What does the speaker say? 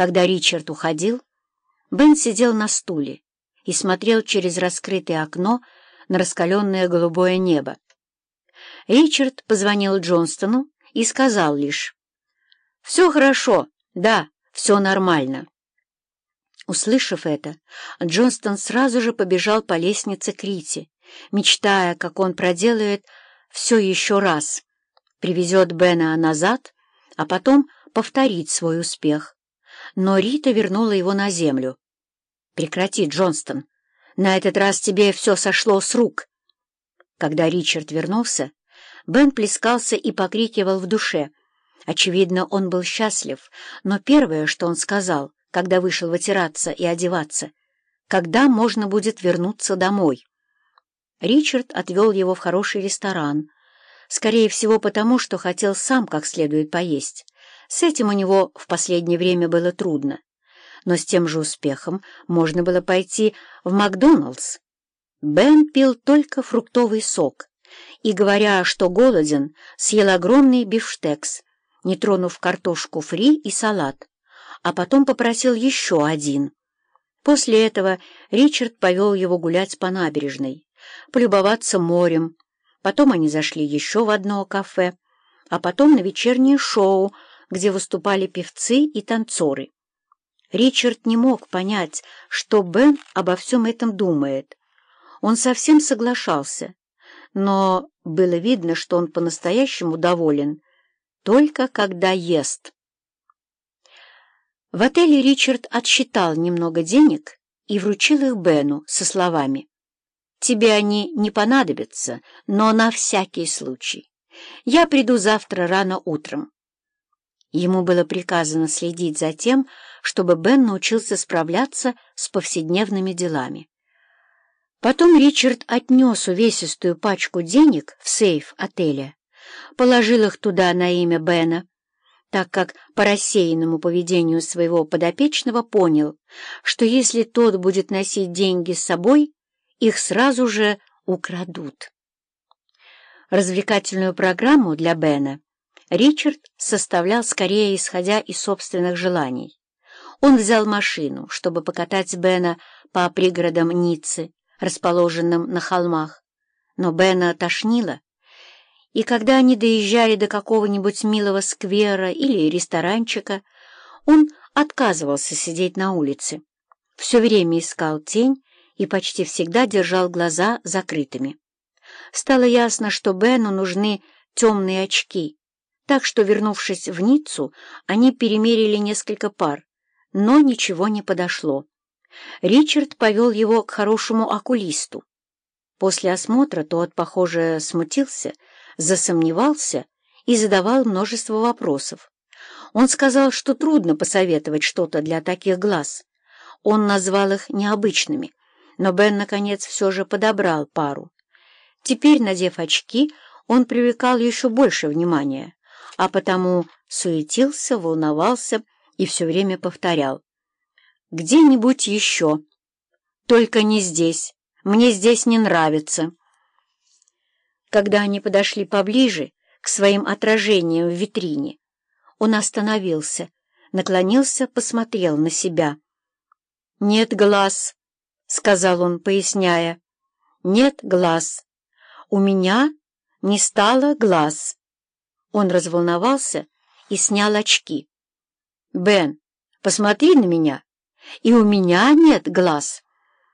Когда Ричард уходил, Бен сидел на стуле и смотрел через раскрытое окно на раскаленное голубое небо. Ричард позвонил Джонстону и сказал лишь «Все хорошо, да, все нормально». Услышав это, Джонстон сразу же побежал по лестнице к Рите, мечтая, как он проделает все еще раз, привезет Бена назад, а потом повторит свой успех. Но Рита вернула его на землю. «Прекрати, Джонстон, на этот раз тебе все сошло с рук». Когда Ричард вернулся, Бен плескался и покрикивал в душе. Очевидно, он был счастлив, но первое, что он сказал — когда вышел вытираться и одеваться, когда можно будет вернуться домой. Ричард отвел его в хороший ресторан, скорее всего потому, что хотел сам как следует поесть. С этим у него в последнее время было трудно, но с тем же успехом можно было пойти в Макдоналдс. Бен пил только фруктовый сок и, говоря, что голоден, съел огромный бифштекс, не тронув картошку фри и салат а потом попросил еще один. После этого Ричард повел его гулять по набережной, полюбоваться морем. Потом они зашли еще в одно кафе, а потом на вечернее шоу, где выступали певцы и танцоры. Ричард не мог понять, что Бен обо всем этом думает. Он совсем соглашался, но было видно, что он по-настоящему доволен, только когда ест. В отеле Ричард отсчитал немного денег и вручил их Бену со словами «Тебе они не понадобятся, но на всякий случай. Я приду завтра рано утром». Ему было приказано следить за тем, чтобы Бен научился справляться с повседневными делами. Потом Ричард отнес увесистую пачку денег в сейф отеля, положил их туда на имя Бена, так как по рассеянному поведению своего подопечного понял, что если тот будет носить деньги с собой, их сразу же украдут. Развлекательную программу для Бена Ричард составлял скорее исходя из собственных желаний. Он взял машину, чтобы покатать Бена по пригородам Ниццы, расположенным на холмах, но Бена тошнило, и когда они доезжали до какого-нибудь милого сквера или ресторанчика, он отказывался сидеть на улице, все время искал тень и почти всегда держал глаза закрытыми. Стало ясно, что Бену нужны темные очки, так что, вернувшись в Ниццу, они перемерили несколько пар, но ничего не подошло. Ричард повел его к хорошему окулисту. После осмотра тот, похоже, смутился, засомневался и задавал множество вопросов. Он сказал, что трудно посоветовать что-то для таких глаз. Он назвал их необычными, но Бен, наконец, все же подобрал пару. Теперь, надев очки, он привлекал еще больше внимания, а потому суетился, волновался и все время повторял. «Где-нибудь еще. Только не здесь. Мне здесь не нравится». Когда они подошли поближе к своим отражениям в витрине, он остановился, наклонился, посмотрел на себя. «Нет глаз», — сказал он, поясняя. «Нет глаз. У меня не стало глаз». Он разволновался и снял очки. «Бен, посмотри на меня. И у меня нет глаз».